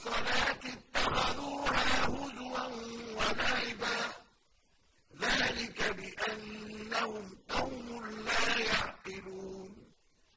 الصلاة اتَّخَذُوهَا هُزُوًا وَلَعِبًا ۚ. ذَٰلِكَ بِأَنَّهُمْ قَوْمٌ لَّا